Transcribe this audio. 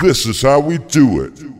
This is how we do it.